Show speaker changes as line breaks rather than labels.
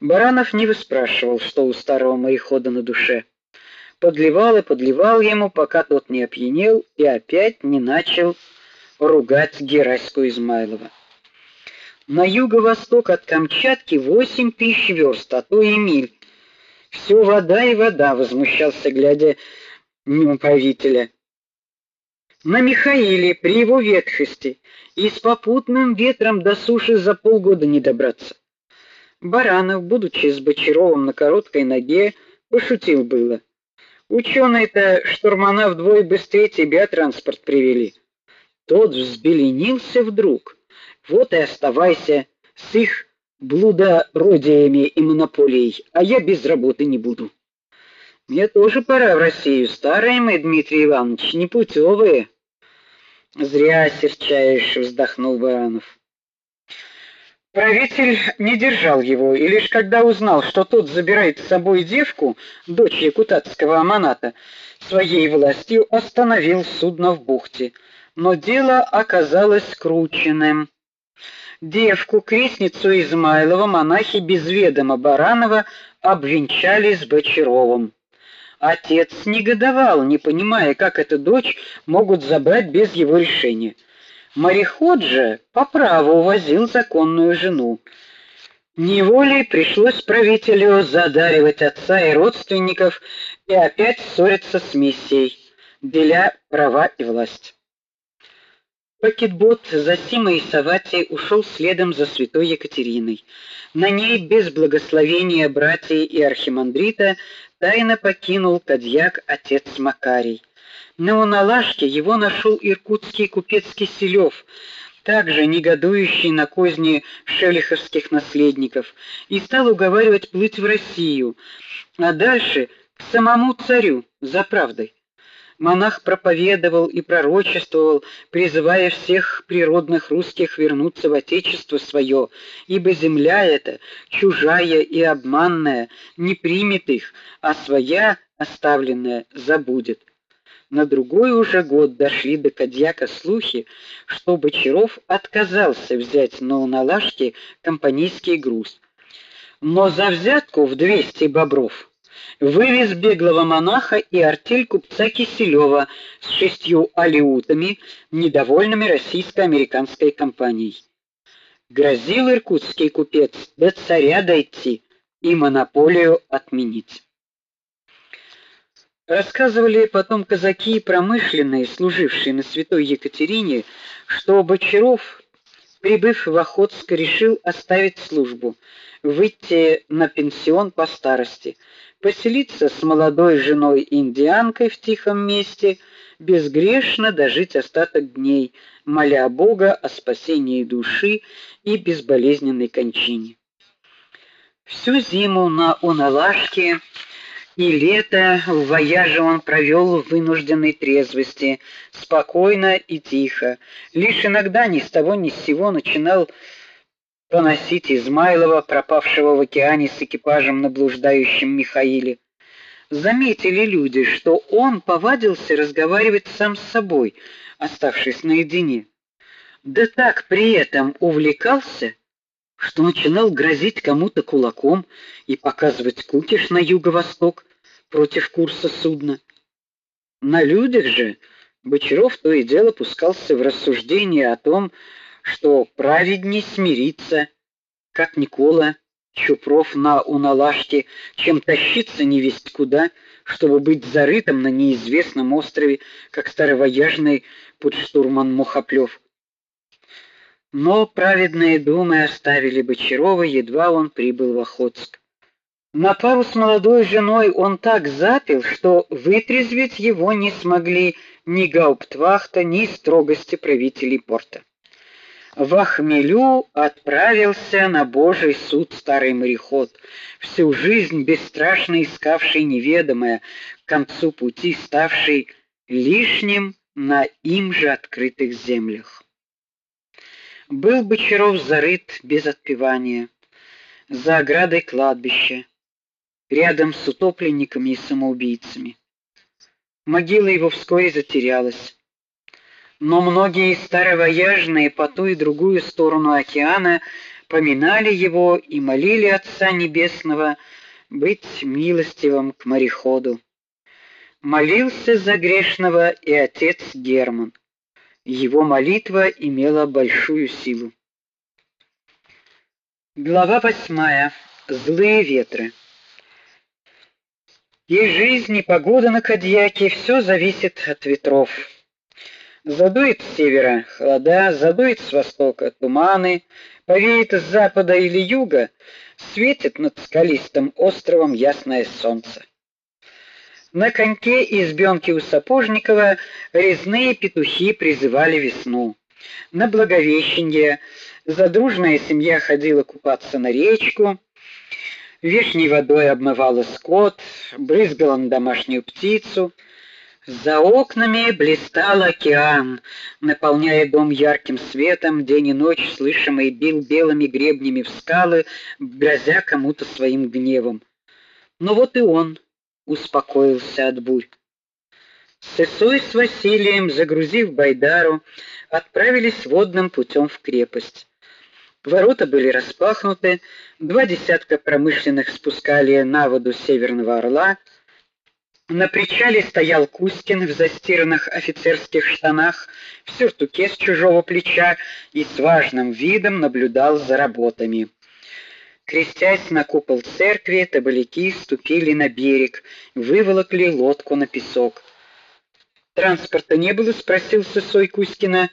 Баранов не выспрашивал, что у старого морехода на душе. Подливал и подливал ему, пока тот не опьянел и опять не начал ругать Гераську Измайлова. На юго-восток от Камчатки восемь тысяч верст, а то и миль. Все вода и вода, возмущался, глядя мимо правителя. На Михаиле при его ветхости и с попутным ветром до суши за полгода не добраться. Баранов, будучи с Бочаровым на короткой ноге, пошутил было. Ученые-то штурмана вдвое быстрее тебя транспорт привели. Тот взбеленился вдруг. Вот и оставайся с их блудородиями и монополией, а я без работы не буду. Мне тоже пора в Россию, старые мы, Дмитрий Иванович, непутевые. Зря серчаешь, вздохнул Баранов. Правитель не держал его, и лишь когда узнал, что тот забирает с собой девку, дочь якутатского аманата, своей властью остановил судно в бухте. Но дело оказалось скрученным. Девку, крестницу Измайлова, монахи без ведома Баранова обвенчали с Бочаровым. Отец негодовал, не понимая, как эту дочь могут забрать без его решения. Мореход же по праву увозил законную жену. Неволей пришлось правителю задаривать отца и родственников и опять ссориться с миссией, деля права и власть. Пакетбот за Симой Савати ушел следом за святой Екатериной. На ней без благословения братьев и архимандрита тайно покинул Кадьяк отец Макарий. На Уналашке его нашел иркутский купец Киселев, также негодующий на козни шелиховских наследников, и стал уговаривать плыть в Россию, а дальше к самому царю за правдой. Монах проповедовал и пророчествовал, призывая всех природных русских вернуться в отечество свое, ибо земля эта, чужая и обманная, не примет их, а своя, оставленная, забудет. На другой уже год дошли до Кадьяка слухи, что Бочаров отказался взять на Уналашке компанейский груз. Но за взятку в 200 бобров вывез беглого монаха и артель купца Киселева с шестью алиутами, недовольными российско-американской компанией. Грозил иркутский купец до царя дойти и монополию отменить. Рассказывали потом казаки промышленные, служившие на Святой Екатерине, что Бочаров, прибыв в Охотск, решил оставить службу, выйти на пенсион по старости, поселиться с молодой женой индианкой в тихом месте, безгрешно дожить остаток дней, моля Бога о спасении души и безболезненной кончине. Всю зиму на Уналашке и лето в вояже он провел в вынужденной трезвости, спокойно и тихо. Лишь иногда ни с того ни с сего начинал поносить Измайлова, пропавшего в океане с экипажем на блуждающем Михаиле. Заметили люди, что он повадился разговаривать сам с собой, оставшись наедине. Да так при этом увлекался, что начинал грозить кому-то кулаком и показывать кукиш на юго-восток, против курса судна. На людях же Бочаров то и дело пускался в рассуждения о том, что праведней смириться, как Никола Чупров на Уналашке, чем тащиться невесть куда, чтобы быть зарытым на неизвестном острове, как старовояжный подштурман Мухоплёв. Но праведные думы оставили Бочарова, едва он прибыл в Охотск. На пару с молодой женой он так запил, что вытрезветь его не смогли ни гауптвахта, ни строгости правителей порта. В Ахмелю отправился на Божий суд старый мореход, всю жизнь бесстрашно искавший неведомое, к концу пути ставший лишним на им же открытых землях. Был Бочаров зарыт без отпевания за оградой кладбища рядом с утопленниками и самоубийцами. Могила его вскоре затерялась. Но многие старовояжные по ту и другую сторону океана поминали его и молили Отца Небесного быть милостивым к мореходу. Молился за грешного и отец Герман. Его молитва имела большую силу. Глава восьмая. Злые ветры. И жизнь, и погода на Кадьяке все зависит от ветров. Задует с севера холода, задует с востока туманы, повеет с запада или юга, светит над скалистым островом ясное солнце. На коньке избенки у Сапожникова резные петухи призывали весну. На Благовещенье задружная семья ходила купаться на речку, вешней водой обмывала скот, брызгала на домашнюю птицу. За окнами блистал океан, наполняя дом ярким светом, день и ночь слышимый бил белыми гребнями в скалы, грозя кому-то своим гневом. Но вот и он успокоился от бурь. Сысой с Василием, загрузив байдару, отправились водным путем в крепость. Ворота были распахнуты, два десятка промышленных спускали на воду Северного Орла. На причале стоял Кускин в застиранных офицерских штанах, в сюртуке с чужого плеча и с важным видом наблюдал за работами. Крестясь на купол церкви, табаляки ступили на берег, выволокли лодку на песок. Транспорта не было, спросил Сысой Кускина.